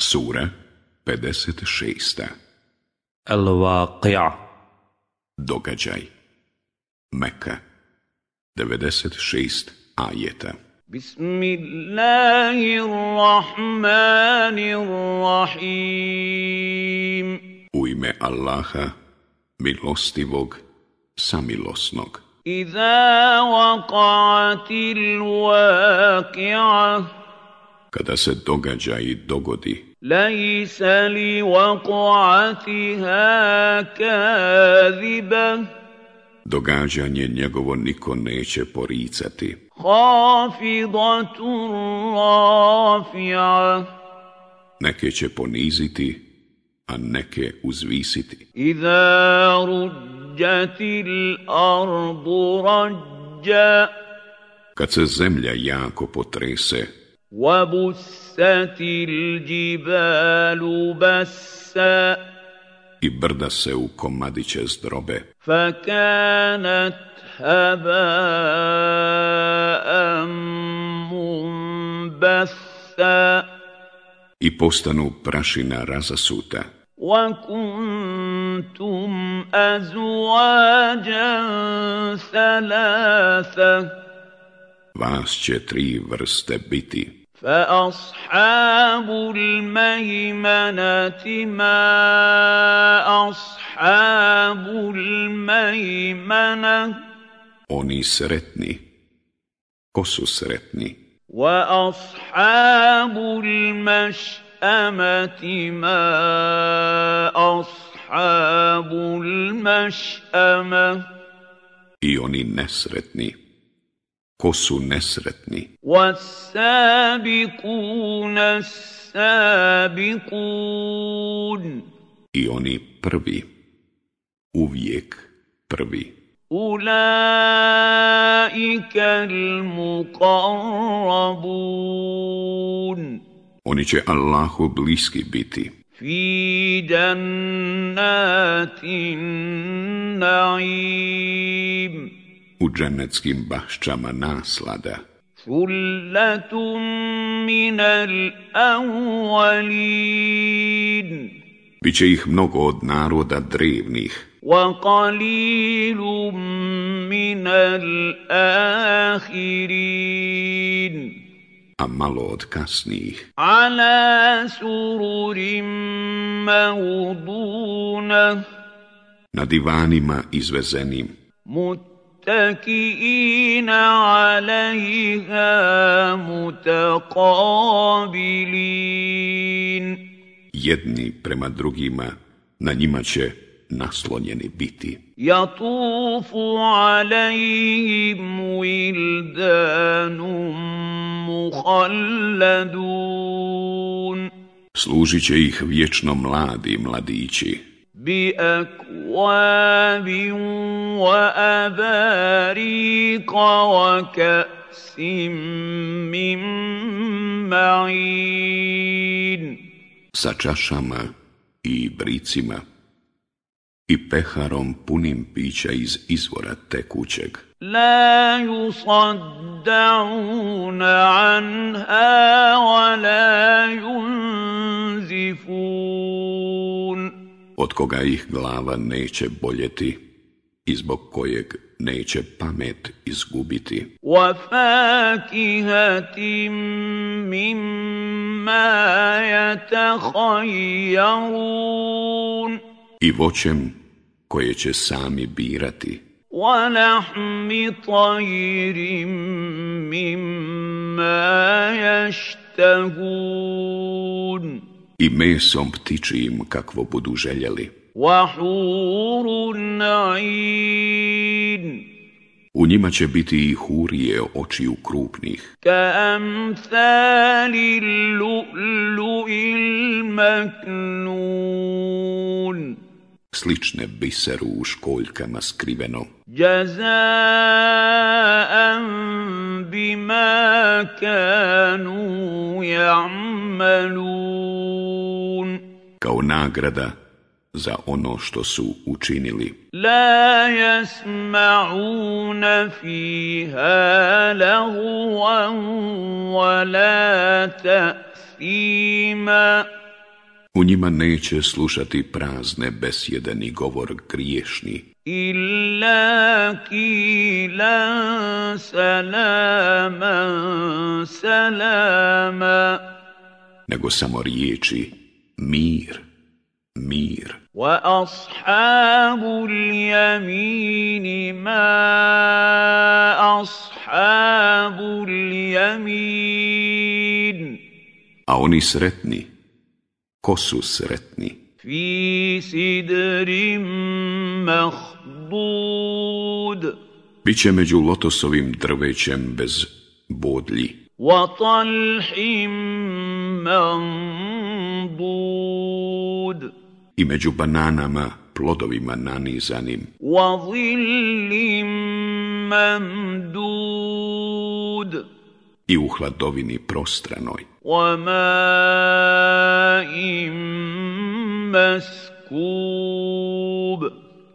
Sura 56. Al-Waqi'a. Događaj. Meka 96 ajeta. Bismillahirrahmanirrahim. U ime Allaha, milostivog, samilosnog. Iza waqa'atil waqi'a Kada se događaj dogodi, ليس لوقعتها كاذبة događanje njegovo niko neće poricati. خافضة رافعة Neke će poniziti, a neke uzvisiti. إذا رجت الأرض رجا Kad se zemlja jako potrese, وبست الجبال بسا i brda se u komadiće zdrobe, فكانت هباء منبثا i postanu prašina razasuta, وكنتم أزواجا ثلاثة vas će tri vrste biti. فأصحاب الميمنة ما أصحاب الميمنة Oni sretni. Ko su sretni? وأصحاب المشأمة ما أصحاب المشأمة I oni nesretni. Ko su nesretni? والسابقون السابقون I oni prvi. Uvijek prvi. أولئك المقربون Oni će Allahu bliski biti. في جنات النعيم u dženeckim bašćama naslada. Sulletum minal awalin. Biće ih mnogo od naroda drevnih. Wa qalilum minal ahirin a malo od kasnijih. Ala sururim mauduna. Na divanima izvezenim. Mut متكئين عليها متقابلين jedni prema drugima, na njima će naslonjeni biti. يطوف عليهم ولدان مخلدون Služit će ih vječno mladi mladići, بأكواب وأباريق وكأس من معين sa čašama i bricima i peharom punim pića iz izvora tekućeg. لا يصدعون عنها ولا ينزفون od koga ih glava neće boljeti i zbog kojeg neće pamet izgubiti. وفاكهة مما يتخيرون I voćem koje će sami birati ولحم طير مما يشتهون i mesom ptičijim kakvo budu željeli. U njima će biti i hurije očiju krupnih. Slične biseru u školjkama skriveno. Jazaan بما كانوا يعملون kao nagrada za ono što su učinili. لا يسمعون فيها لغوا ولا تأثيما U njima neće slušati prazne besjede ni govor griješni. إلا كيلا سلاما سلاما nego samo riječi mir, mir. وأصحاب اليمين ما أصحاب اليمين A oni sretni, ko su sretni? في سدر مخضود Biće među lotosovim drvećem bez bodlji وطلح منضود i među bananama plodovima nanizanim وظل ممدود i u hladovini prostranoj وماء مسكوب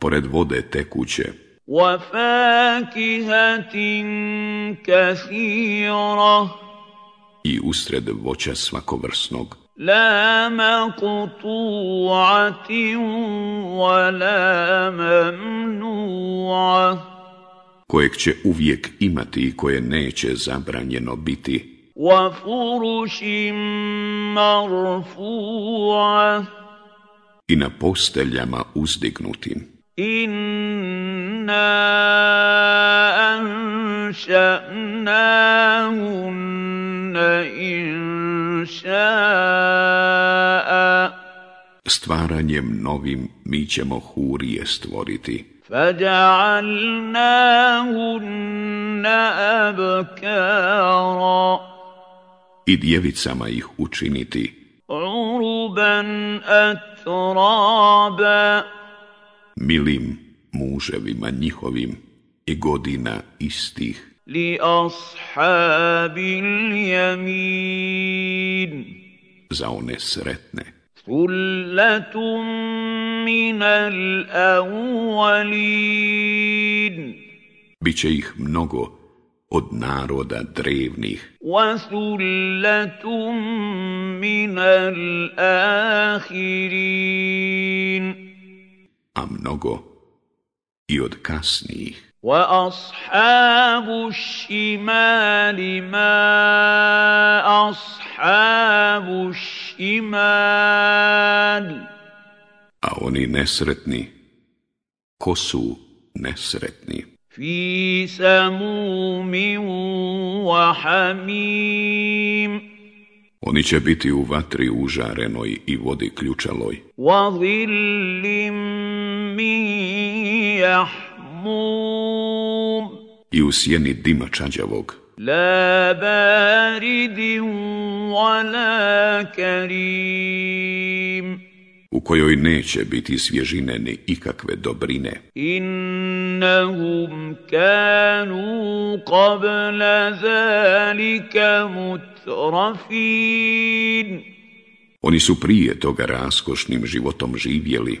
pored vode tekuće وفاكهة كثيرة i usred voća svakovrsnog لا مقطوعة ولا ممنوعة kojeg će uvijek imati i koje neće zabranjeno biti وفرش مرفوعة i na posteljama uzdignutim إنا أنشأناهن إنشاء stvaranjem novim mi ćemo hurije stvoriti فجعلناهن أبكارا i djevicama ih učiniti عربا أترابا milim muževima njihovim i godina istih. Li ashabil yamin Za one sretne. Sulletum minal awalin. Biće ih mnogo od naroda drevnih. Wasulletum minal ahirin a mnogo i od kasnijih. وأصحاب الشمال ما أصحاب الشمال A oni nesretni, ko su nesretni? في سموم وحميم Oni će biti u vatri užarenoj i vodi ključaloj وظل من يحموم i u sjeni dima čađavog, لا بارد ولا كريم u kojoj neće biti svježine ni ikakve dobrine. إنهم كانوا قبل ذلك مترفين Oni su prije toga raskošnim životom živjeli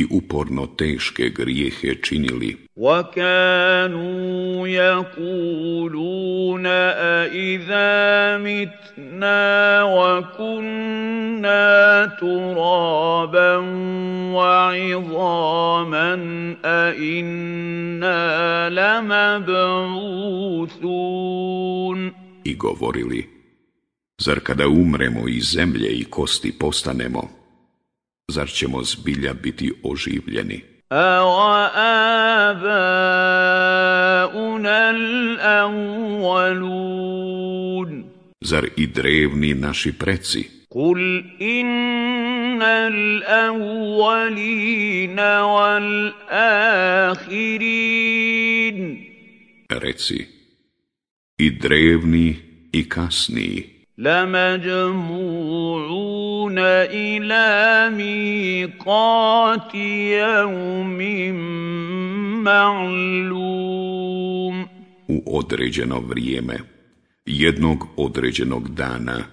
i uporno teške grijehe činili وكانوا يقولون أإذا متنا وكنا ترابا وعظاما أإنا لمبعوثون i govorili Zar kada umremo iz zemlje i kosti postanemo, zar ćemo zbilja biti oživljeni? Zar i drevni naši preci? Kul innal l'avvalina wal akhirin Reci, i drevni i kasniji لمجموعون إلى ميقات يوم معلوم u određeno vrijeme, jednog određenog dana,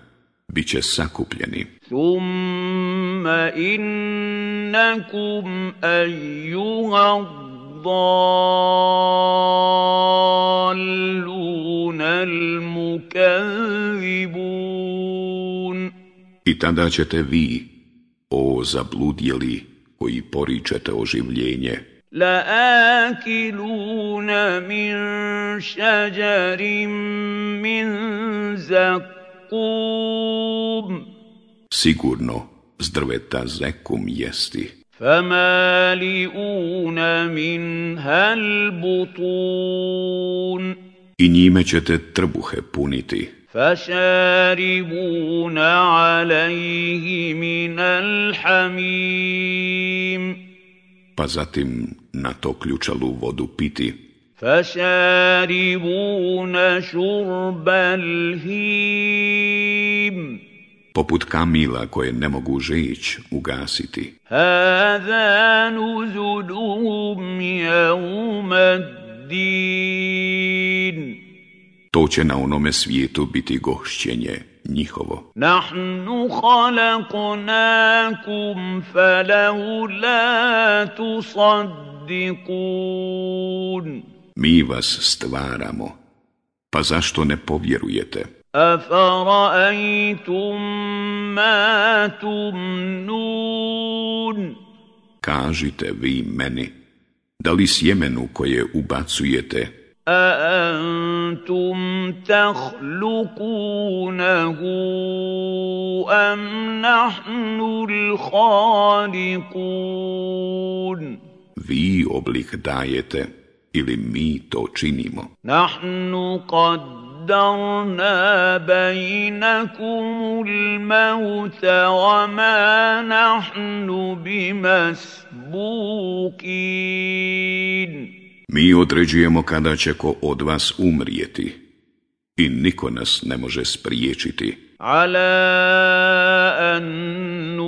bit će sakupljeni. ثم إنكم أيها الضالون المكذبون I tada ćete vi, o zabludjeli, koji poričete oživljenje, لآكلون من شجر من زقوم sigurno s drveta zekum jesti. فمالئون منها البطون I njime ćete trbuhe puniti, فشاربون عليه من الحميم pa zatim na to ključalu vodu piti, فشاربون شرب الهيم poput kamila koje ne mogu žeć ugasiti. To će na onome svijetu biti gošćenje njihovo. Mi vas stvaramo, pa zašto ne povjerujete? أفرأيتم ما تمنون Kažite vi meni, da li sjemenu koje ubacujete, أأنتم تخلقونه أم نحن الخالقون vi oblik dajete ili mi to činimo? نحن قدرنا بينكم الموت وما نحن بمسبوقين Mi određujemo kada će ko od vas umrijeti i niko nas ne može spriječiti. على أن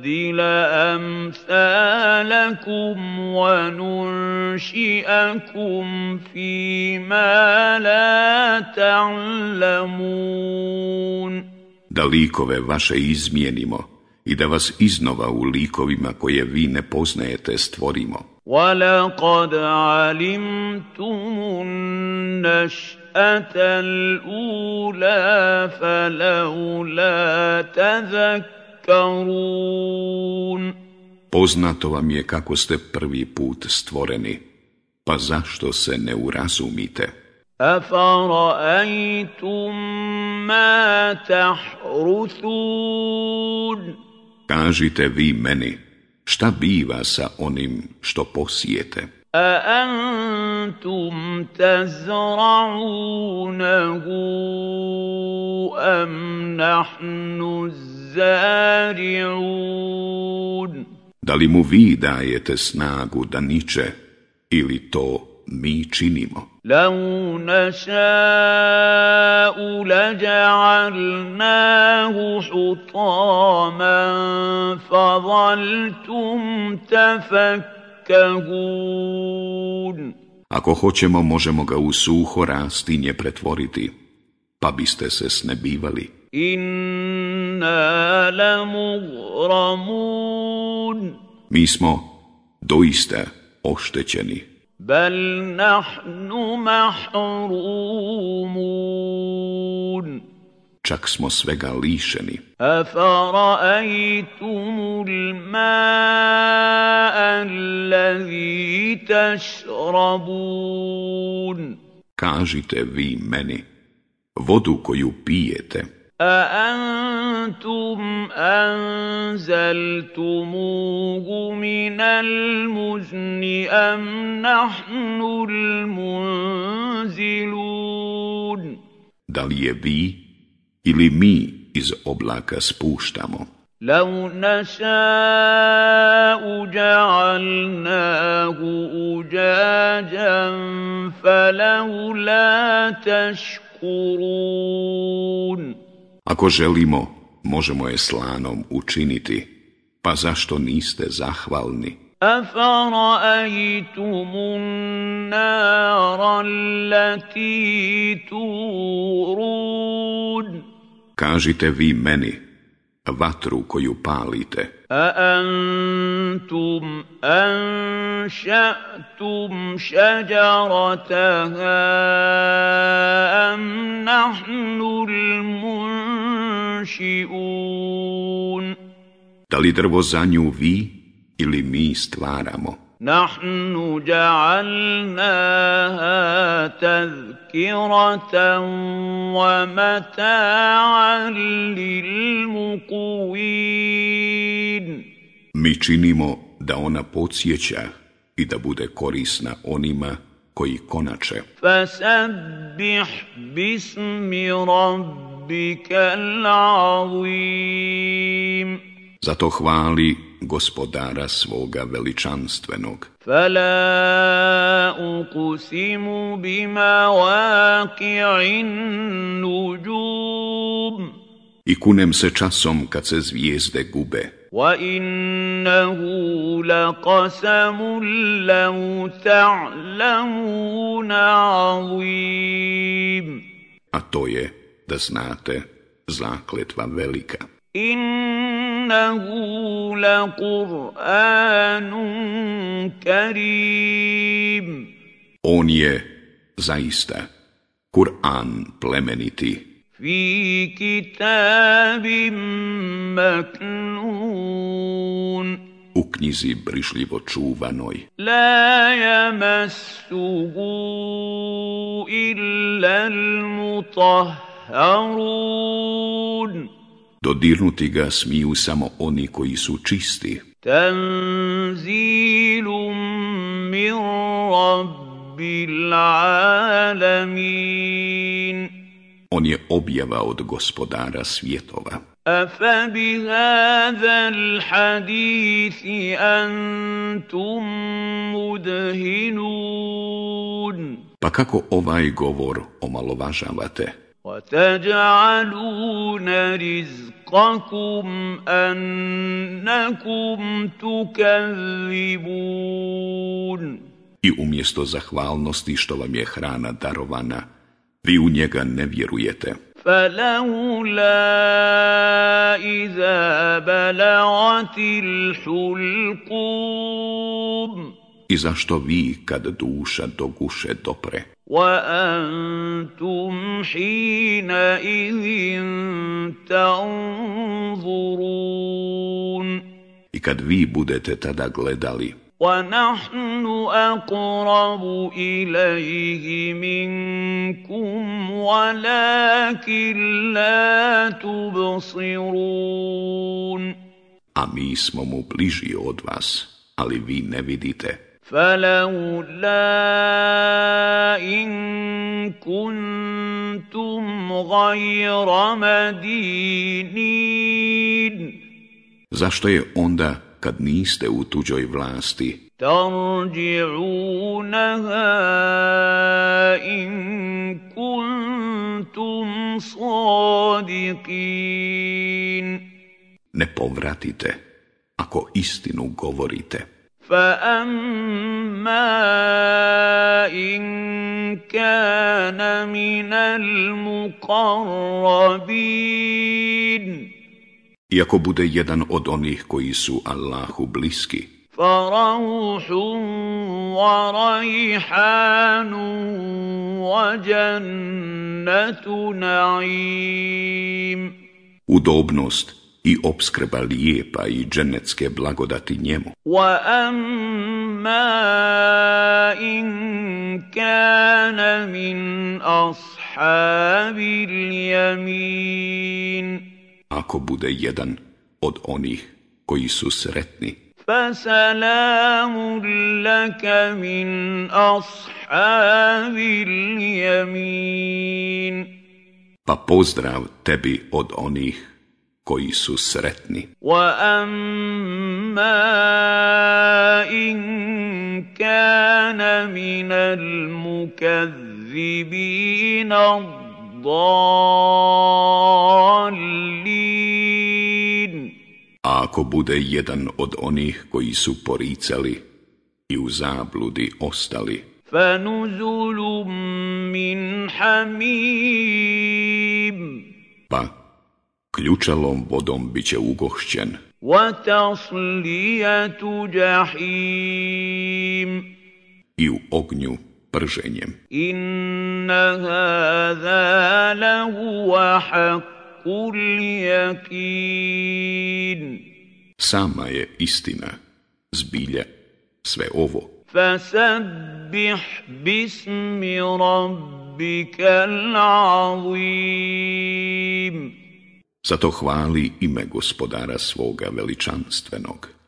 نبدل أمثالكم وننشئكم فيما لا تعلمون Da likove vaše izmijenimo i da vas iznova u likovima koje vi ne poznajete stvorimo. ولقد علمتم النشأة الأولى فلولا تذكرون Poznato vam je kako ste prvi put stvoreni, pa zašto se ne urazumite? أفرأيتم ما تحرثون Kažite vi meni, šta biva sa onim što posijete? أأنتم تزرعونه أم نحن الزارعون Da li mu vi dajete snagu da niče ili to mi činimo? لو نشاء لجعلناه حطاما فظلتم تفكهون Ako hoćemo, možemo ga u suho rastinje pretvoriti, pa biste se snebivali. inna Mi smo doista oštećeni. Bal nahnu mahrumun Čak smo svega lišeni. Afara'aytumul ma'a allazi tashrabun Kažite vi meni, vodu koju pijete. A أأنتم أنزلتموه من المزن أم نحن المنزلون da li je vi ili mi iz oblaka spuštamo? لو نشاء جعلناه أجاجا فلولا تشكرون Ako želimo, možemo je slanom učiniti, pa zašto niste zahvalni? أفرأيتم النار التي تورون Kažite vi meni, vatru koju palite. A antum anšatum šađarataha am nahnu l'munšiun. Da li drvo za nju vi ili mi stvaramo? Nahnu ja'alnaha tazkara تذكرة ومتاعا للمقوين Mi činimo da ona podsjeća i da bude korisna onima koji konače. فسبح باسم ربك العظيم Zato hvali gospodara svoga veličanstvenog. فلا أقسم بمواقع النجوم I kunem se časom kad se zvijezde gube. وإنه لقسم لو تعلمون عظيم A to je, da znate, zakletva velika. إنه لقرآن كريم On je, zaista, Kur'an plemeniti, في كتاب مكنون u knjizi brišljivo čuvanoj. لا يمسه إلا المطهرون Dodirnuti ga smiju samo oni koji su čisti. Tanzilum min rabbil alamin. On je objava od gospodara svjetova. Afa bi hadhal hadithi antum mudhinun. Pa kako ovaj govor omalovažavate? وتجعلون رزقكم أنكم تكذبون I umjesto zahvalnosti što vam je hrana darovana, vi u njega ne vjerujete. فلولا إذا بلغت الحلقوم I zašto vi, kad duša do guše dopre, وأنتم حينئذ تنظرون i kad vi budete tada gledali, ونحن أقرب إليه منكم ولكن لا تبصرون a mi smo mu bliži od vas, ali vi ne vidite. فلولا إن كنتم غير مدينين Zašto je onda, kad niste u tuđoj vlasti, ترجعونها إن كنتم صادقين ne povratite, ako istinu govorite? فأما إن كان من المقربين Iako bude jedan od onih koji su Allahu bliski, فروح وريحان وجنة نعيم udobnost i obskrba lijepa i dženecke blagodati njemu. واما ان كان من اصحاب اليمين Ako bude jedan od onih koji su sretni, فسلام لك من اصحاب اليمين pa pozdrav tebi od onih koji su sretni. واما ان كان من المكذبين الضالين A ako bude jedan od onih koji su poricali i u zabludi ostali, فنزل من حميم pa k ključalom vodom bit će ugošćen. I u ognju prženjem. Inna hada lahuwa haqqul yakin. Sama je istina, zbilja, sve ovo. Fasabbih bismi rabbikal azim. Zato hvali ime gospodara svoga veličanstvenog.